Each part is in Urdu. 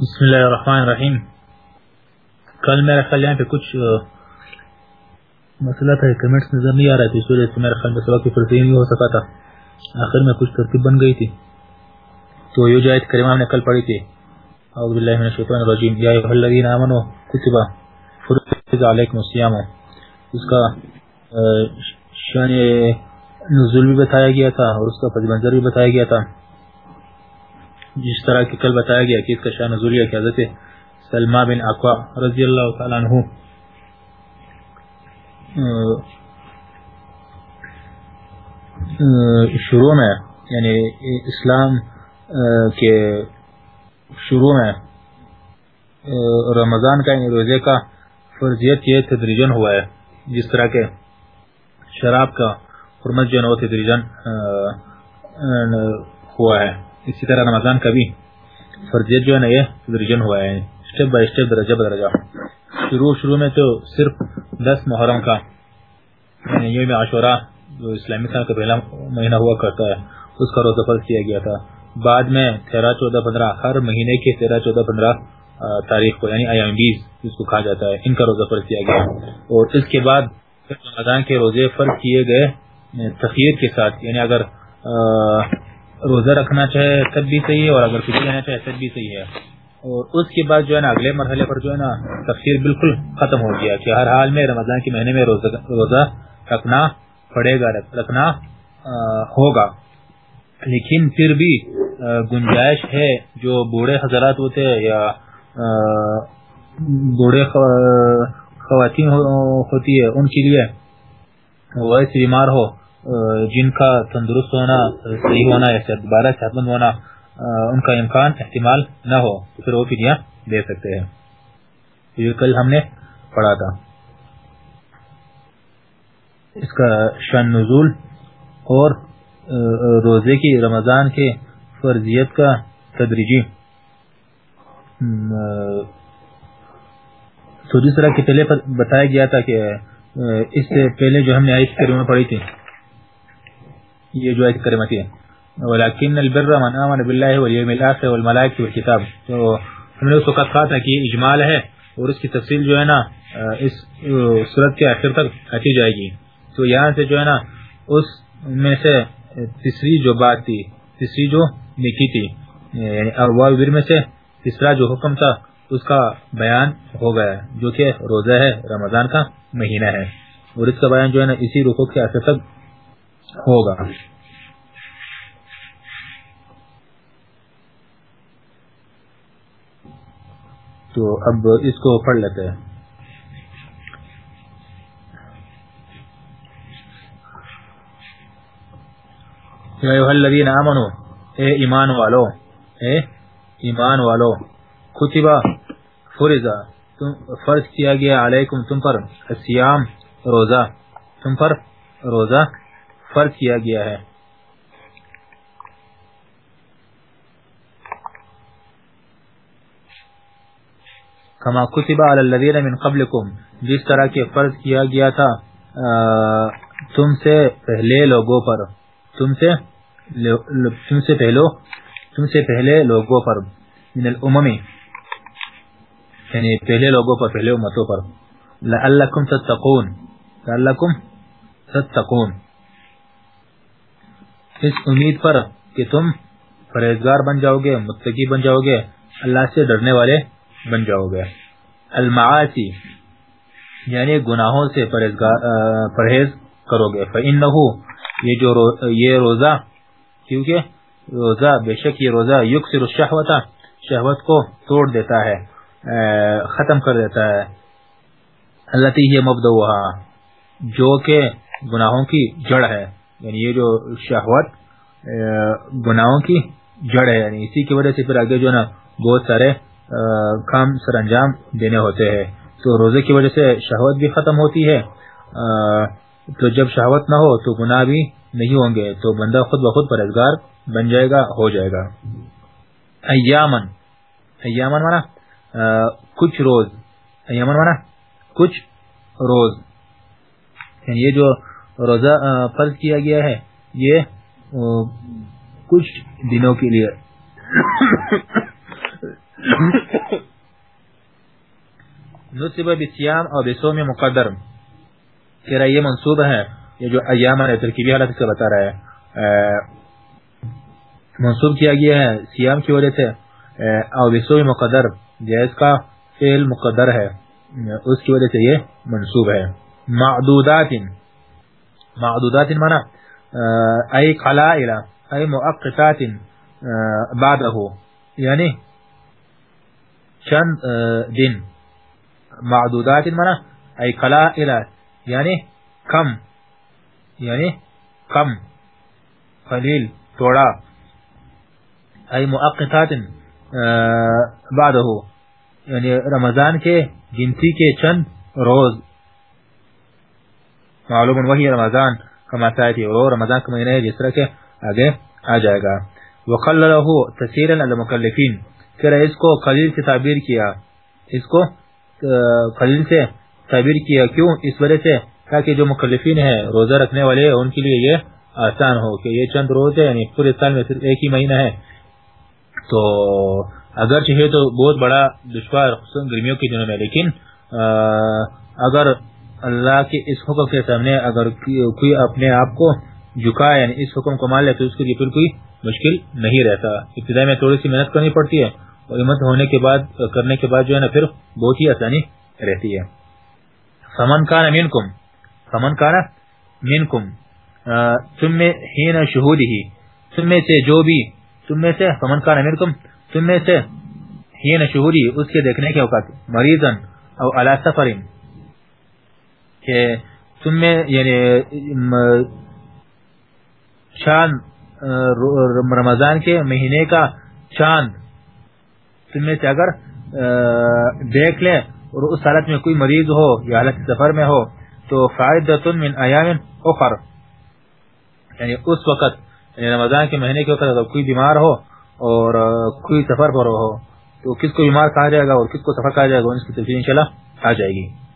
بسم اللہ الرحمن الرحیم۔ کل میرا خیال یہاں پہ کچھ مسئلہ تھا کمنٹس نظر نہیں آ رہا تھا اس وجہ سے میرا خیال میں سبق کی فرضی نہیں ہو سکا تھا۔ آخر میں کچھ ترتیب بن گئی تھی۔ تو یہ جو آیت کریمہ ہم نے کل پڑھی تھی، اعوذ باللہ من الشیطان الرجیم، یا ایھا الذین آمنوا کتب فرض علیکم الصیام۔ اس کا شان نزول بھی بتایا گیا تھا اور اس کا پس منظر بھی بتایا گیا تھا۔ جس طرح کی کل بتایا گیا کہ اس کا شان نزولیہ کی حضرت سلمہ بن اقوا رضی اللہ تعالیٰ عنہ شروع میں یعنی اسلام کے شروع میں رمضان کا یعنی روزے کا فرضیت یہ تدریجن ہوا ہے، جس طرح کے شراب کا حرمت جو ہے تدریجن ہوا ہے۔ اسی طرح رمضان کا بھی فرضیت جو ہے نا یہ تدریجن ہوا ہے سٹیپ بائی سٹیپ درجہ بدرجہ شروع شروع میں تو صرف دس محرم کا یعنی یوم عاشورہ، جو اسلامی سال کا پہلا مہینہ ہوا کرتا ہے، اس کا روزہ فرض کیا گیا تھا۔ بعد میں تیرہ، چودہ، پندرہ، ہر مہینے کے تیرہ، چودہ، پندرہ تاریخ کو یعنی ایام بیس، جس کو کہا جاتا ہے، ان کا روزہ فرض کیا گیا۔ اور اس کے بعد رمضان کے روزے فرض کیے گئے یعنی تخیر کے ساتھ یعنی اگر روزہ رکھنا چاہے، تب بھی صحیح ہے اور اگر فکر لینا چاہے، تب بھی صحیح ہے۔ اور اس کے بعد جو ہے نا، اگلے مرحلے پر جو ہے نا، تفسیر بالکل ختم ہو گیا کہ ہر حال میں رمضان کے مہینے میں روزہ رکھنا پڑے گا رکھنا ہوگا۔ لیکن پھر بھی گنجائش ہے جو بوڑھے حضرات ہوتے ہیں یا بوڑھے خواتین ہوتی ہے، ان کے لیے وہ ایسے بیمار ہو جن کا تندرست ہونا، صحیح ہونا یا دوبارہ صحت مند ہونا ان کا امکان احتمال نہ ہو، تو پھر وہ فدیہ دے سکتے ہیں۔ یہ کل ہم نے پڑھا تھا۔ اس کا شان نزول اور روزے کی رمضان کے فرضیت کا تدریجی۔ تو جس طرح کے پہلے بتایا گیا تھا کہ اس سے پہلے جو ہم نے آئیس کریمہ پڑھی تھی یہ جو آیت کریمہ ہے ولیکن البر من آمن باللہ والیوم الاخر والملائکہ والکتاب تو ہم نے اس وقت کہا تھا کہ اجمال ہے اور اس کی تفصیل جو ہے نا، اس صورت کے آخر تک آتی جائے گی۔ تو یہاں سے جو ہے نا، اس میں سے تیسری جو بات تھی، تیسری جو نکی تھی یعنی ارواح اور میں سے تیسرا جو حکم تھا، اس کا بیان ہو گیا، جو کہ روزہ ہے، رمضان کا مہینہ ہے۔ اور اس کا بیان جو ہے نا، اسی رخو کے آخر تک ہوگا۔ تو اب اس کو پڑھ لیتے ہیں۔ الذین آمنو، اے ایمان والو، اے ایمان والو، کتبہ فرضا فرض کیا گیا علیکم، تم پر سیام روزہ، تم پر روزہ فرض کیا گیا ہے۔ کما کتب علی الذین من قبلکم، جس طرح کے فرض کیا گیا تھا تم سے پہلے لوگوں پر، تم سے تم سے پہلو، تم سے پہلے لوگوں پر، من الامم یعنی پہلے لوگوں پر، پہلے امتوں پر۔ لعلکم تتقون لعلکم تتقون۔ اس امید پر کہ تم پرہیزگار بن جاؤ گے متقی بن جاؤ گے اللہ سے ڈرنے والے بن جاؤ گے المعاصی یعنی گناہوں سے پرہیز کرو گے فَإِنَّهُ، یہ جو یہ روزہ، کیونکہ روزہ، بے شک یہ روزہ، یکسر الشہوتا شہوت کو توڑ دیتا ہے ختم کر دیتا ہے۔ اللہ تی مبدوہا جو کہ گناہوں کی جڑ ہے۔ یعنی یہ جو شہوت گناہوں کی جڑ ہے یعنی اسی کی وجہ سے پھر آگے جو نا، بہت سارے کام سر انجام دینے ہوتے ہیں۔ تو روزے کی وجہ سے شہوت بھی ختم ہوتی ہے۔ تو جب شہوت نہ ہو تو گناہ بھی نہیں ہوں گے۔ تو بندہ خود بخود پرہزگار بن جائے گا، ہو جائے گا۔ ایامن ایامن مانا کچھ روز ایامن مانا، کچھ روز۔ یعنی یہ جو روزہ فرض کیا گیا ہے، یہ کچھ دنوں کے لیے۔ نصب بسیام اور بسوم مقدر۔ تیرا یہ منصوب ہے، یہ جو ایام ہے، ترکیبی حالت سے بتا رہا ہے۔ منصوب کیا گیا ہے سیام کی وجہ سے اور بسوم مقدر جیس کا فعل مقدر ہے۔ اس کی وجہ سے یہ منصوب ہے۔ معدودات۔ معدودات مانا ای قلائل، ای مؤقتات بعده. یعنی چند دن معدودات منا ای قلائل یعنی کم. یعنی کم. قلیل، توڑا. ای مؤقتات بعده. یعنی رمضان کے، گنتی کے چند روز. معلوم وہی رمضان کما سایتی اور رمضان کا مہینہ ہے جس طرح کے آگے آ جائے گا۔ وقللہ تسیرا المکلفین پھر اس کو قلیل سے تعبیر کیا۔ اس کو قلیل سے تعبیر کیا۔ کیوں؟ اس وجہ سے تاکہ جو مکلفین ہیں روزہ رکھنے والے، ان کے لیے یہ آسان ہو کہ یہ چند روز ہے یعنی پورے سال میں صرف ایک ہی مہینہ ہے۔ تو اگر چاہے تو بہت بڑا دشوار گرمیوں کے دنوں میں، لیکن اگر اللہ کے اس حکم کے سامنے اگر کوئی اپنے آپ کو جھکا یعنی اس حکم کو مان لے تو اس کے لیے پھر کوئی مشکل نہیں رہتا۔ ابتدا میں تھوڑی سی محنت کرنی پڑتی ہے اور ہمت ہونے کے بعد، کرنے کے بعد جو ہے نا پھر بہت ہی آسانی رہتی ہے۔ فمن کا نمین کم فمن کا مین کم تم میں ہی نہ شہود ہی تم میں سے جو بھی تم میں سے فمن کا نمین کم تم میں سے ہی نہ شہودی اس کے دیکھنے کے اوقات مریضن او علا سفرین کہ تم میں یعنی چاند رمضان کے مہینے کا چاند تم میں سے اگر دیکھ لے اور اس حالت میں کوئی مریض ہو یا حالت سفر میں ہو تو فائدہ من ایام اخر۔ یعنی اس وقت یعنی رمضان کے مہینے کے وقت اگر کوئی بیمار ہو اور کوئی سفر پر ہو تو کس کو بیمار کہا جائے گا اور کس کو سفر کہا جائے گا؟ اس کی تفصیل انشاءاللہ آ جائے گی۔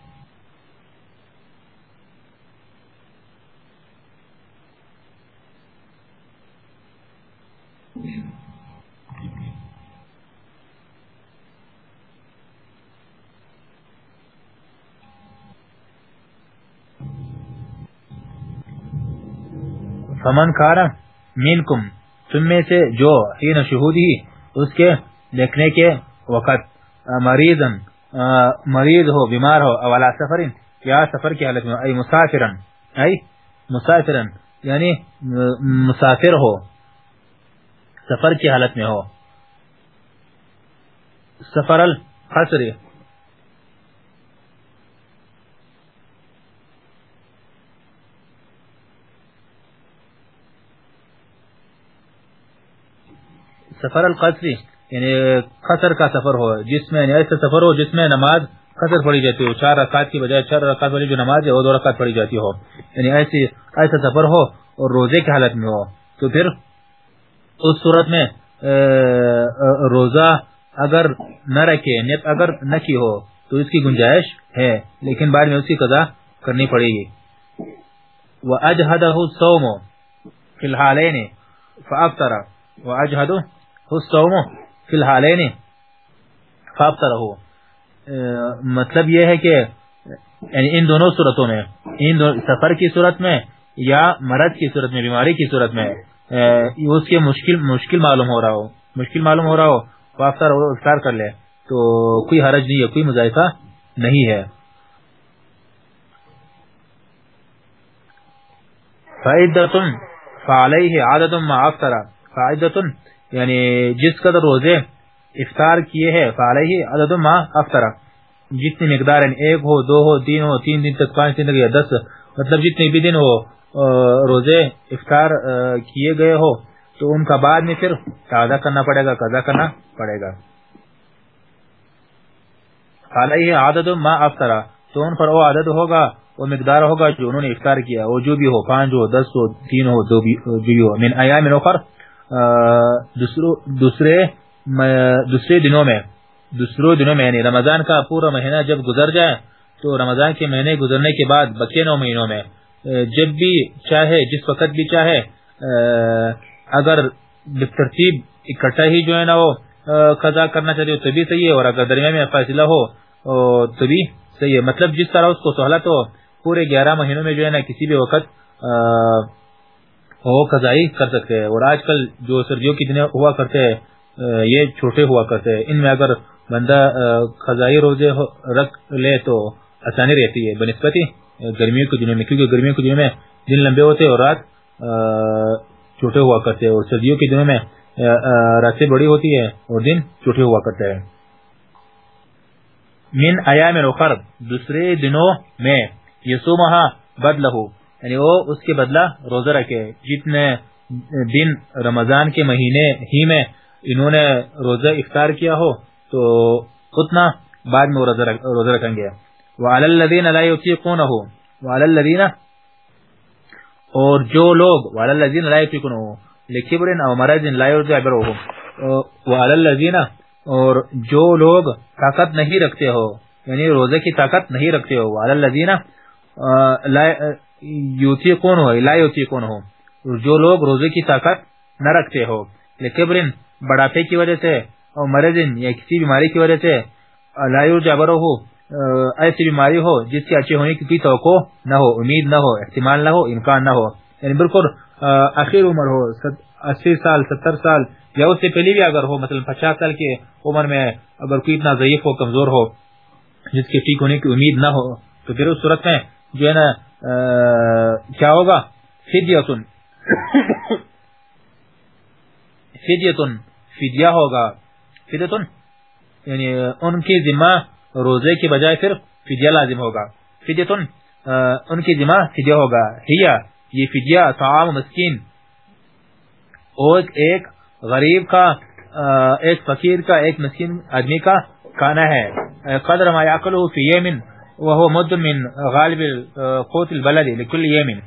فمن کارا منکم، تم میں سے جو حین شہودی، اس کے دیکھنے کے وقت مریضن مریض ہو، بیمار ہو، اولا سفرین، یا سفر کی حالت میں ای مسافرن ای مسافرن یعنی مسافر ہو، سفر کی حالت میں ہو۔ سفر الحصر سفر القصری یعنی قصر کا سفر ہو، جس میں یعنی ایسا سفر ہو جس میں نماز قصر پڑی جاتی ہو، چار رکعت کی بجائے چار رکعت والی جو نماز ہے، وہ دو رکعت پڑی جاتی ہو۔ یعنی ایسی، ایسا سفر ہو اور روزے کی حالت میں ہو۔ تو پھر اس صورت میں روزہ اگر نہ رکھے، نیت اگر نہ کی ہو، تو اس کی گنجائش ہے۔ لیکن بعد میں اس کی قضا کرنی پڑے گی۔ وَأَجْهَدَهُ السَّوْمُ فِي الْحَالَيْنِ فَأَفْتَرَ وَأَجْهَدُهُ السَّوْمُ فِي الْحَالَيْنِ فَأَفْتَرَهُ مطلب یہ ہے کہ یعنی ان دونوں صورتوں میں، ان دو، سفر کی صورت میں یا مرض کی صورت میں، بیماری کی صورت میں اس کے مشکل مشکل معلوم ہو رہا ہو، مشکل معلوم ہو رہا ہو تو افطار کر لے، تو کوئی حرج نہیں ہے، کوئی مذائقہ نہیں ہے۔ فائدتن، فعلیہ عادتن ما افطرہ فائدتن یعنی جس قدر روزے افطار کیے ہیں، فعلیہ عادتن ما افطرہ جتنی مقدار یعنی ایک ہو، دو ہو، تین ہو، تین دن تک، پانچ دن تک یا دس مطلب جتنے بھی دن ہو روزے افطار کیے گئے ہو، تو ان کا بعد میں پھر تازہ کرنا پڑے گا، قضا کرنا پڑے گا۔ علیہ عدد ما افطرا تو ان پر وہ عدد ہوگا، وہ مقدار ہوگا جو انہوں نے افطار کیا، وہ جو بھی ہو، پانچ ہو، دس ہو، تین ہو، دو بھی، جو بھی ہو۔ من ایام اخر دوسرے دوسرے دنوں میں دوسرے دنوں میں یعنی رمضان کا پورا مہینہ جب گزر جائے، تو رمضان کے مہینے گزرنے کے بعد بچے نو مہینوں میں جب بھی چاہے، جس وقت بھی چاہے اگر ترتیب اکٹھا ہی جو ہے نا وہ قضا کرنا چاہتے ہو تبھی صحیح ہے، اور اگر درمیان میں فیصلہ ہو تبھی صحیح ہے۔ مطلب جس طرح اس کو سہولت ہو، پورے گیارہ مہینوں میں جو ہے نا کسی بھی وقت وہ قضائی کر سکتے ہیں۔ اور آج کل جو سردیوں کی دن ہوا کرتے ہیں یہ چھوٹے ہوا کرتے ہیں۔ ان میں اگر بندہ قضائی روزے رکھ لے تو آسانی رہتی ہے۔ بنسبتی گرمیوں کے دنوں میں، کیونکہ گرمیوں کے دنوں میں دن لمبے ہوتے اور رات چھوٹے ہوا کرتے اور سردیوں کے دنوں میں راتیں بڑی ہوتی ہے اور دن چھوٹے ہوا کرتے ہیں۔ من ایام اخر، دوسرے دنوں میں، یسومہا بدلہو یعنی وہ اس کے بدلہ روزہ رکھے۔ جتنے دن رمضان کے مہینے ہی میں انہوں نے روزہ افطار کیا ہو، تو اتنا بعد میں روزہ رکھیں گے۔ وعلى الذين لا يطيقونه، وعلى الذين، اور جو لوگ، وعلى الذين لا يطيقونه لكبر او مرض لا يرجع برهم وعلى الذين، اور جو لوگ طاقت نہیں رکھتے ہو یعنی روزے کی طاقت نہیں رکھتے ہو، وعلى الذين کون لا يطيقونه لا يطيقونه جو لوگ روزے کی طاقت نہ رکھتے ہو۔ لکبر بڑھاپے کی وجہ سے اور مرض یا کسی بیماری کی وجہ سے لا يرجع برهم ایسی بیماری ہو جس کے اچھے ہونے کی کوئی توقع نہ ہو، امید نہ ہو، احتمال نہ ہو، امکان نہ ہو۔ یعنی بالکل آخر عمر ہو اسی سال، ستر سال یا اس سے پہلے بھی اگر ہو، مثلا پچاس سال کی عمر میں اگر کوئی اتنا ضعیف ہو، کمزور ہو، جس کے ٹھیک ہونے کی امید نہ ہو، تو پھر اس صورت میں جو ہے نا کیا ہوگا؟ فدیتن. فدیتن. فدیہ ہوگا. فدیتن؟ یعنی ان کی ذمہ روزے کی بجائے پھر فدیہ لازم ہوگا. فدیتن ان کی ذمہ فدیہ ہوگا. ہیا، یہ فدیہ، طعام، مسکین. اور ایک غریب کا ایک فقیر کا، ایک مسکین آدمی کا کھانا ہے. قدر ما یاکلہ فی یمن وهو مد من غالب قوت البلد لكل یمن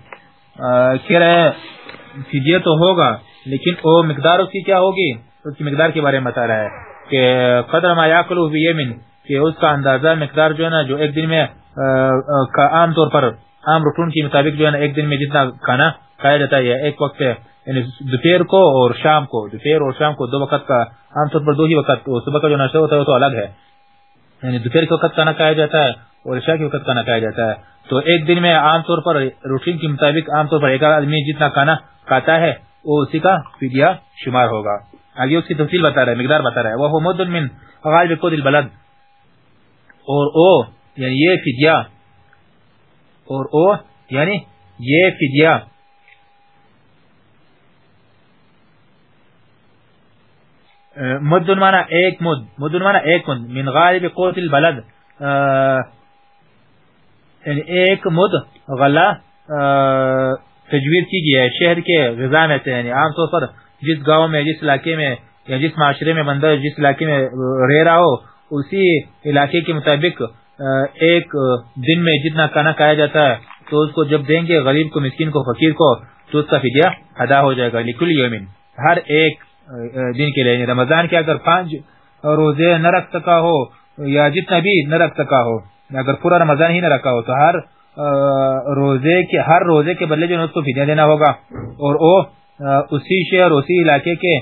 کہہ رہے فدیہ تو ہوگا، لیکن وہ مقدار اس کی کیا ہوگی؟ اس کی مقدار کے بارے میں بتا رہا ہے کہ قدر ما یاکلہ فی یمن کہ اس کا اندازہ، مقدار جو ہے نا، جو ایک دن میں عام طور پر، عام روٹون کے مطابق جو ہے نا، ایک دن میں جتنا کھانا کھایا جاتا ہے ایک وقت یعنی دوپہر کو اور شام کو، دوپہر اور شام کو دو وقت کا، عام طور پر دو ہی وقت صبح کا جو ناشتہ ہوتا ہے، وہ تو الگ ہے۔ یعنی دوپہر کے وقت کھانا کھایا جاتا ہے اور عشاء کے وقت کھانا کھایا جاتا ہے۔ تو ایک دن میں عام طور پر روٹین کے مطابق عام طور پر ایک آدمی جتنا کھانا کھاتا ہے، وہ اسی کا فدیہ شمار ہوگا۔ آگے اس کی تفصیل بتا رہا ہے، مقدار بتا رہا ہے۔ وہ مدن من غالب قد البلد۔ اور او یعنی یہ فدیہ، اور او یعنی یہ فدیہ۔ مدن مانا ایک مد، مدن مانا ایک مد، من غالب قوت البلد. یعنی ایک مد غلہ تجویر کی گیا ہے، شہر کے غذا میں سے یعنی عام طور پر جس گاؤں میں، جس علاقے میں، یا جس معاشرے میں بندہ جس علاقے میں رہ رہا ہو، اسی علاقے کے مطابق ایک دن میں جتنا کھانا کھایا جاتا ہے، تو اس کو جب دیں گے، غریب کو، مسکین کو، فقیر کو، تو اس کا فدیہ ادا ہو جائے گا، لکل یومن۔ ہر ایک دن کے لیے یعنی رمضان کے اگر پانچ روزے نہ رکھ سکا ہو، یا جتنا بھی نہ رکھ سکا ہو، اگر پورا رمضان ہی نہ رکھا ہو، تو ہر روزے کے، ہر روزے کے بدلے جو اس کو فدیہ دینا ہوگا۔ اور او اسی شہر، اسی علاقے کے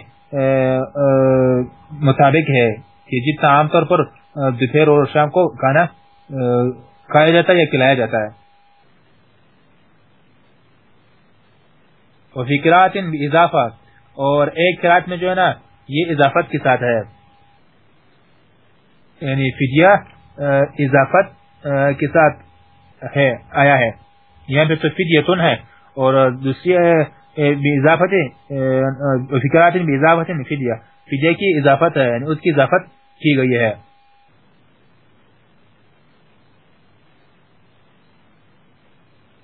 مطابق ہے کہ جتنا عام طور پر دوپہر اور شام کو کھانا کھایا جاتا ہے یا کھلایا جاتا ہے۔ اور اضافہ اور ایک قرات میں جو ہے نا، یہ اضافت کے ساتھ ہے۔ یعنی فدیہ اضافت کے ساتھ ہے، آیا ہے۔ یہاں پہ تو فدیتن ہے۔ اور دوسری اضافت فکرات اضافت فدیہ۔ فدیہ کی اضافت ہے یعنی اس کی اضافت کی گئی ہے۔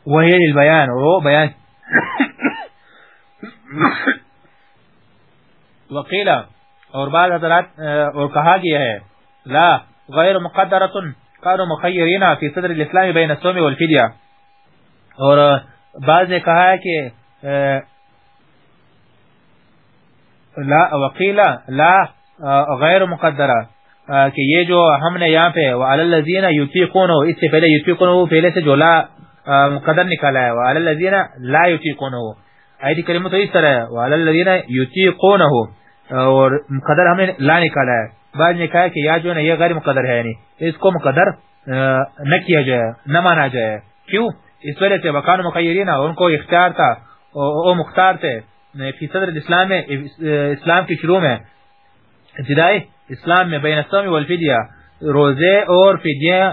وہی البیان وہ بیان وقیلا اور بعض حضرات اور کہا گیا ہے، لا، غیر مقدرت قانو مخیرین فی صدر الاسلام بین السوم والفدیہ. اور بعض نے کہا ہے کہ لا وقیلا لا غیر مقدرہ کہ یہ جو ہم نے یہاں پہ، وعلی اللذین یتیقونو اس سے پہلے یتیقونو پہلے سے جو لا مقدر نکالا ہے، وعلی اللذین لا یتیقونو آیت کریمہ تو اس طرح ہے، وعلی اللذین یتیقونو اور مقدر ہم نے لا نکالا ہے۔ بعد نے کہا کہ یا جو ہے یہ غیر مقدر ہے یعنی اس کو مقدر نہ کیا جائے، نہ مانا جائے۔ کیوں؟ اس وجہ سے وقان مقیرین، ان کو اختیار تھا۔ او مختار تھے۔ فی صدر الاسلام میں اسلام کی شروع میں ابتدائی اسلام میں، بین السوم والفدیہ۔ روزے اور فدیہ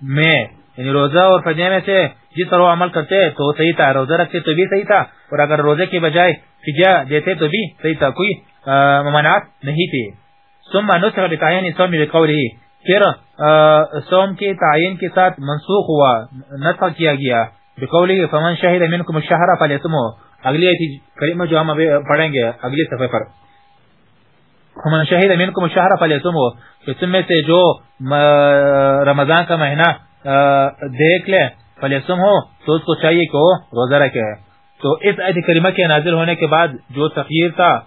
میں یعنی روزہ اور فدیہ میں سے جس طرح عمل کرتے تو صحیح تھا۔ روزہ رکھتے تو بھی صحیح تھا۔ اور اگر روزے کے بجائے فدیہ دیتے تو بھی صحیح تھا۔ کوئی ممانعات نہیں تھی۔ ثم نسخ بتعین سوم بقوله۔ پھر سوم کے تعین کے ساتھ منسوخ ہوا، نسخ کیا گیا۔ بقوله، فمن شهد منكم الشهر فليصمه۔ اگلی ایت کریمہ جو ہم پڑھیں گے، اگلی صفحے پر۔ فمن شهد منكم الشهر فليصمه۔ کہ تم میں سے جو رمضان کا مہینہ دیکھ لے فلیسم ہو تو اس کو چاہیے کہ وہ روزہ رکھے۔ تو اس ایت کریمہ کے نازل ہونے کے بعد جو تخیر تھا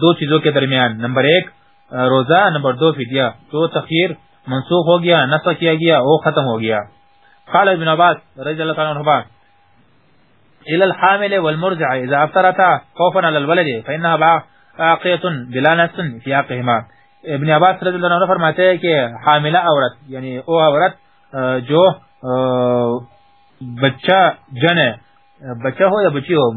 دو چیزوں کے درمیان۔ نمبر ایک روزہ، نمبر دو، فدیہ۔ تو تخیر منسوخ ہو گیا نسخ کیا گیا، وہ ختم ہو گیا۔ قال ابن عباس رضی اللہ تعالی عنہ الى الحامل والمرجع، اذا افطرت خوفا على الولد فانها باقيه بلا نفس في حقهما ابن عباس رضی اللہ عنہ فرماتے ہیں کہ حاملہ عورت یعنی وہ عورت جو بچہ، جن ہے، بچہ ہو یا بچی ہو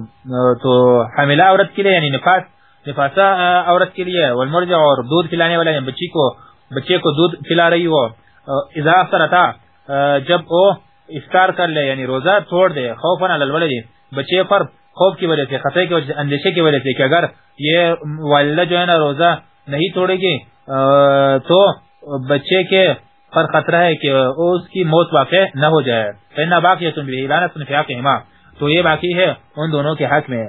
تو حاملہ عورت کے لیے یعنی نفاس نفاسا عورت کے لیے، والمرجع، اور دودھ پلانے والا یعنی بچی کو، بچے کو دودھ پلا رہی ہو اذا افطرتا جب وہ افطار کر لے یعنی روزہ چھوڑ دے، خوفا علی الولد، بچے پر خوف کی وجہ سے خطرے کی وجہ سے اندیشے کی وجہ سے کہ اگر یہ والدہ جو ہے نا روزہ نہیں توڑے گی تو بچے کے پر خطرہ ہے کہ اس کی موت واقع نہ ہو جائے۔ فینا باقی تم بھی فی حقہما تو یہ باقی ہے ان دونوں کے حق میں۔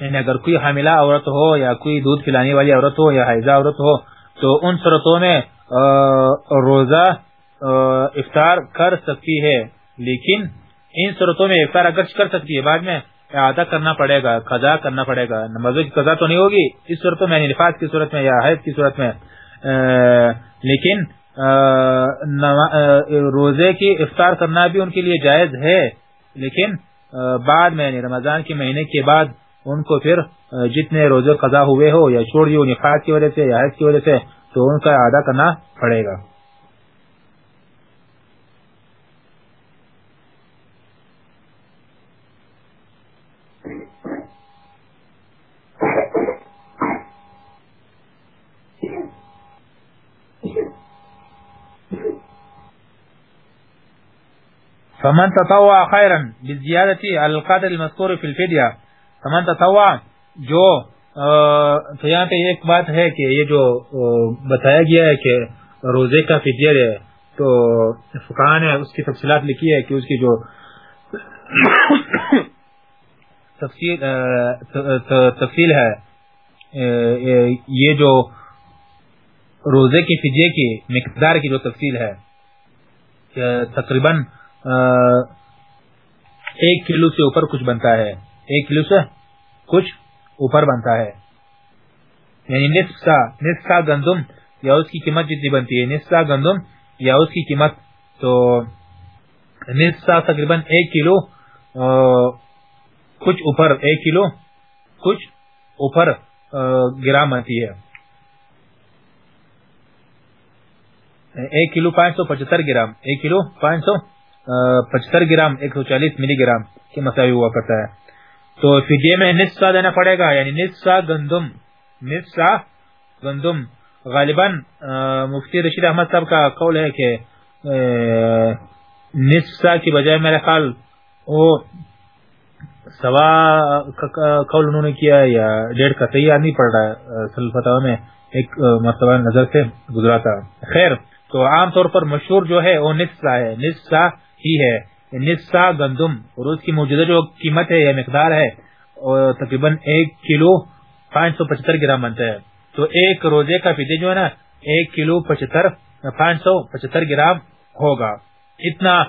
یعنی اگر کوئی حاملہ عورت ہو یا کوئی دودھ پلانے والی عورت ہو یا حیضہ عورت ہو، تو ان صورتوں میں روزہ افطار کر سکتی ہے۔ لیکن ان صورتوں میں افطار اگر کر سکتی ہے، بعد میں اعادہ کرنا پڑے گا، قضا کرنا پڑے گا۔ نمازوں کی قضا تو نہیں ہوگی اس صورتوں میں یعنی نفاذ کی صورت میں یا حیض کی صورت میں۔ لیکن روزے کی افطار کرنا بھی ان کے لیے جائز ہے۔ لیکن بعد میں یعنی رمضان کے مہینے کے بعد ان کو پھر آه، جتنے روزے قضا ہوئے ہو یا چھوڑی ہو نفاق کی وجہ سے یا حیث کی وجہ سے تو ان کا عادہ کرنا پڑے گا۔ فمن تطوع خيرا بالزيادة القدر المذكور في الفدية فمن تطوع، جو تو یہاں پہ ایک بات ہے کہ یہ جو بتایا گیا ہے کہ روزے کا فدیہ ہے، تو فقہ نے اس کی تفصیلات لکھی ہے کہ اس کی جو تفصیل تفصیل ہے یہ جو روزے کی فدیے کی مقدار کی جو تفصیل ہے تقریباً ایک کلو سے اوپر کچھ بنتا ہے۔ ایک کلو سے کچھ اوپر بنتا ہے۔ یعنی نصف سا نصف سا گندم یا اس کی قیمت جتنی بنتی ہے، نصف گندم یا اس کی قیمت تو نصف تقریباً ایک کلو کچھ اوپر، ایک کلو کچھ اوپر گرام بنتی ہے۔ ایک کلو پانچ سو پچہتر گرام، ایک کلو پانچ سو پچہتر گرام، ایک سو چالیس ملی گرام کی مساوی ہوا کرتا ہے۔ تو فدیے میں نصف سا دینا پڑے گا یعنی نصف سا گندم، نصف سا گندم۔ غالباً مفتی رشید احمد صاحب کا قول ہے کہ نصف سا کی بجائے میرے خیال وہ سوا قول انہوں نے کیا یا ڈیڑھ کا، صحیح نہیں پڑ رہا ہے سلفتہ میں ایک مرتبہ نظر سے گزرا تھا۔ خیر، تو عام طور پر مشہور جو ہے وہ نصف سا ہے، نصف سا ہی ہے۔ نصا گندم اور اس کی موجودہ جو قیمت ہے یا مقدار ہے تقریباً ایک کلو پانچ سو پچہتر گرام بنتا ہے۔ تو ایک روزے کا فیدے جو ہے نا، ایک کلو پچہتر، پانچ سو پچہتر گرام ہوگا۔ اتنا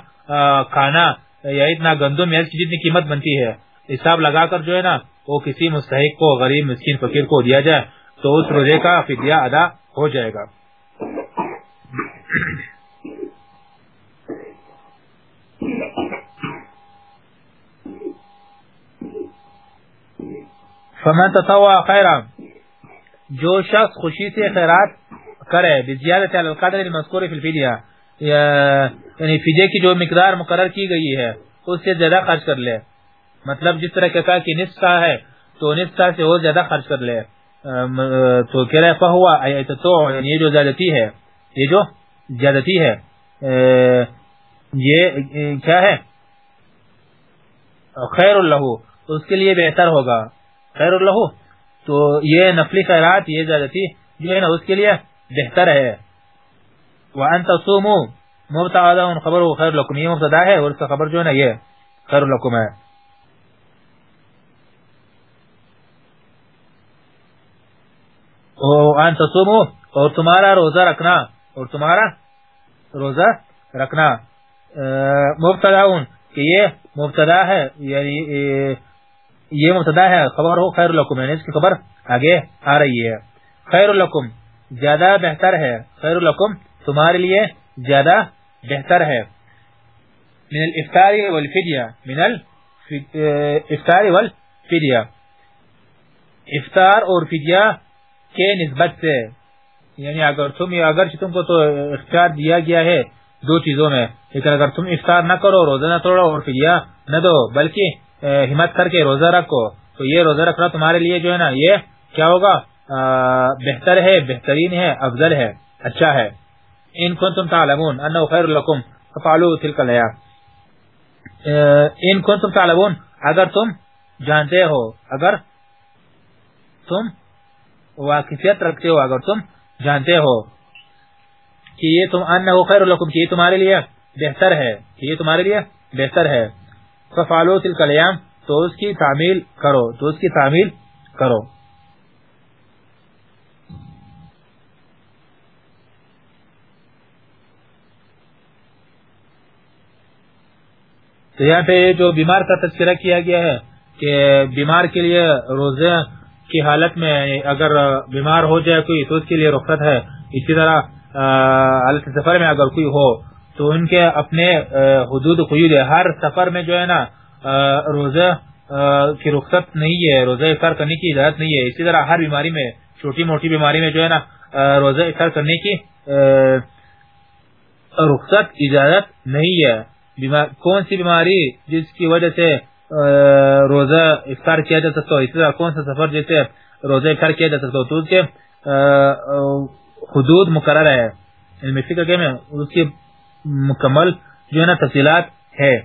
کھانا یا اتنا گندم یا جتنی قیمت بنتی ہے، حساب لگا کر جو ہے نا، وہ کسی مستحق کو، غریب، مسکین، فقیر کو دیا جائے تو اس روزے کا فدیہ ادا ہو جائے گا۔ فمن تطوع خیرا جو شخص خوشی سے خیرات کرے، بزیادت علی القدر المذکور فی الفدیہ یعنی فدیہ کی جو مقدار مقرر کی گئی ہے، اس سے زیادہ خرچ کر لے۔ مطلب جس طرح کہتا کہ نصف سا ہے، تو نصف سا سے وہ زیادہ خرچ کر لے۔ تو کہہ رہے فہوا یعنی یہ جو زیادتی ہے، یہ جو زیادتی ہے یہ کیا ہے؟ خیر اللہ اس کے لیے بہتر ہوگا۔ خیر اللہ تو یہ نفلی خیرات، یہ زیادتی جو ہے نا، اس کے لیے بہتر ہے. وَأَن تَصُومُوا مبتعدا خبر و خیر لکم، یہ مبتدا ہے اور اس کا خبر جو ہے نا، یہ خیر لکم ہے. وَأَن تَصُومُوا اور تمہارا روزہ رکھنا، اور تمہارا روزہ رکھنا. مبتدا کہ یہ مبتدا ہے یعنی یہ مبتدا ہے۔ خبر ہو، خیر لکم یعنی اس کی خبر آگے آ رہی ہے۔ خیر لکم، زیادہ بہتر ہے۔ خیر لکم، تمہارے لیے زیادہ بہتر ہے۔ من الافطار والفدیہ، من الافطار والفدیہ۔ افطار اور فدیہ کے نسبت سے یعنی اگر تم اگر تم کو تو اختیار دیا گیا ہے دو چیزوں میں۔ لیکن اگر تم افطار نہ کرو، روزہ نہ توڑو اور فدیہ نہ دو، بلکہ ہمت کر کے روزہ رکھو۔ تو یہ روزہ رکھنا تمہارے لیے جو ہے نا، یہ کیا ہوگا؟ بہتر ہے، بہترین ہے، افضل ہے اچھا ہے۔ ان کنتم تعلمون انه خیر لکم۔ فعلوا تلك الایا ان کنتم تعلمون، اگر تم جانتے ہو، اگر تم واقفیت رکھتے ہو، اگر تم جانتے ہو کہ یہ تم انه خیر لکم، کہ یہ تمہارے لیے بہتر ہے، کہ یہ تمہارے لیے بہتر ہے۔ ففالو تل کلیام تو اس کی تعمیل کرو، تو اس کی تعمیل کرو۔ تو یہاں پہ جو بیمار کا تذکرہ کیا گیا ہے کہ بیمار کے لیے روزے کی حالت میں اگر بیمار ہو جائے کوئی، تو اس کے لیے رخصت ہے۔ اسی طرح حالت سفر میں اگر کوئی ہو تو ان کے اپنے حدود قیود ہے۔ ہر سفر میں جو ہے نا روزہ کی رخصت نہیں ہے، روزہ افطار کرنے کی اجازت نہیں ہے۔ اسی طرح ہر بیماری میں، چھوٹی موٹی بیماری میں جو ہے نا روزہ افطار کرنے کی رخصت، اجازت نہیں ہے۔ کون سی بیماری جس کی وجہ سے روزہ افطار کیا جا سکتا ہو؟ اسی طرح کون سا سفر جیسے روزہ افطار کیا جا سکتا ہو؟ تو اس کے حدود مقرر ہے۔ یعنی اس کی مکمل جو ہے نا تفصیلات ہے۔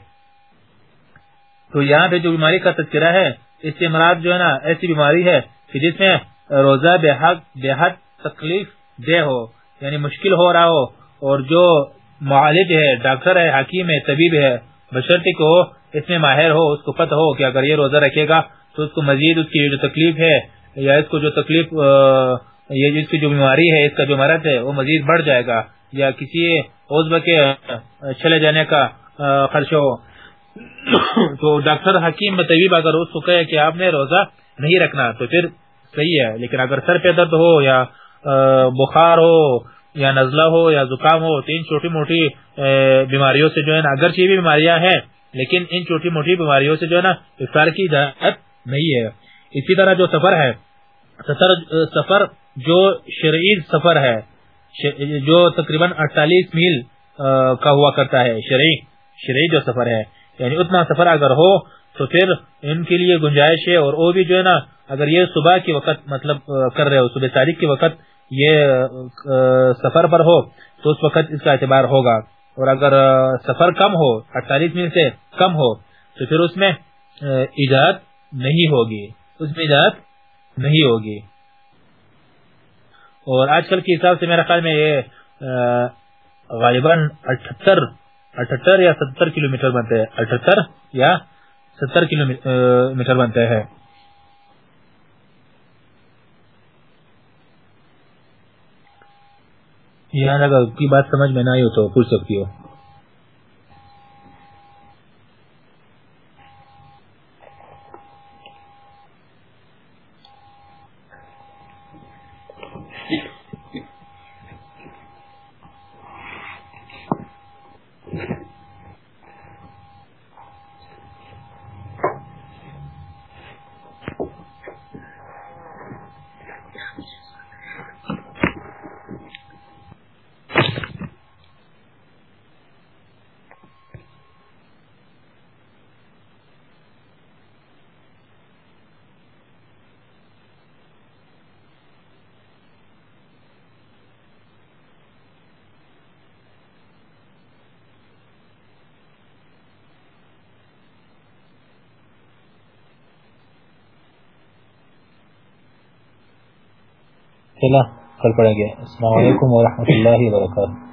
تو یہاں پہ جو بیماری کا تذکرہ ہے، اس سے مراد جو ہے نا ایسی بیماری ہے کہ جس میں روزہ بے حق، بے حد تکلیف دہ ہو یعنی مشکل ہو رہا ہو، اور جو معالج ہے، ڈاکٹر ہے، حکیم ہے، طبیب ہے، بشرطی کو اس میں ماہر ہو، اس کو پتہ ہو کہ اگر یہ روزہ رکھے گا تو اس کو مزید اس کی جو تکلیف ہے، یا اس کو جو تکلیف یہ جس کی جو بیماری ہے، اس کا جو مرض ہے، وہ مزید بڑھ جائے گا۔ یا کسی عضو کے چلے جانے کا خرچ ہو۔ تو ڈاکٹر حکیم طبیب اگر اس کو کہے کہ آپ نے روزہ نہیں رکھنا، تو پھر صحیح ہے۔ لیکن اگر سر پہ درد ہو یا بخار ہو یا نزلہ ہو یا زکام ہو تین چھوٹی موٹی بیماریوں سے جو ہے نا اگر بھی بیماریاں ہیں، لیکن ان چھوٹی موٹی بیماریوں سے جو ہے نا افطار کی اجازت نہیں ہے۔ اسی طرح جو سفر ہے سفر جو شرعی سفر ہے جو تقریباً اڑتالیس میل کا ہوا کرتا ہے، شرعی شرعی جو سفر ہے۔ یعنی اتنا سفر اگر ہو، تو پھر ان کے لیے گنجائش ہے اور وہ بھی جو ہے نا، اگر یہ صبح کے وقت مطلب کر رہے ہو، صبح تاریخ کے وقت یہ سفر پر ہو، تو اس وقت اس کا اعتبار ہوگا۔ اور اگر سفر کم ہو اڑتالیس منٹ سے کم ہو، تو پھر اس میں اجازت نہیں ہوگی۔ اس میں اجازت نہیں ہوگی۔ اور آج کل کے حساب سے میرا خیال میں یہ غالباً اٹھتر اٹھتر یا ستر کلو میٹر بنتے ہیں۔ اٹھتر یا ستر کلو میٹر بنتے ہیں۔ یہاں اگر کی بات سمجھ میں نہ آئی ہو تو پوچھ سکتی ہو۔ چلا کل پڑھیں گے۔ السلام علیکم ورحمۃ اللہ وبرکاتہ۔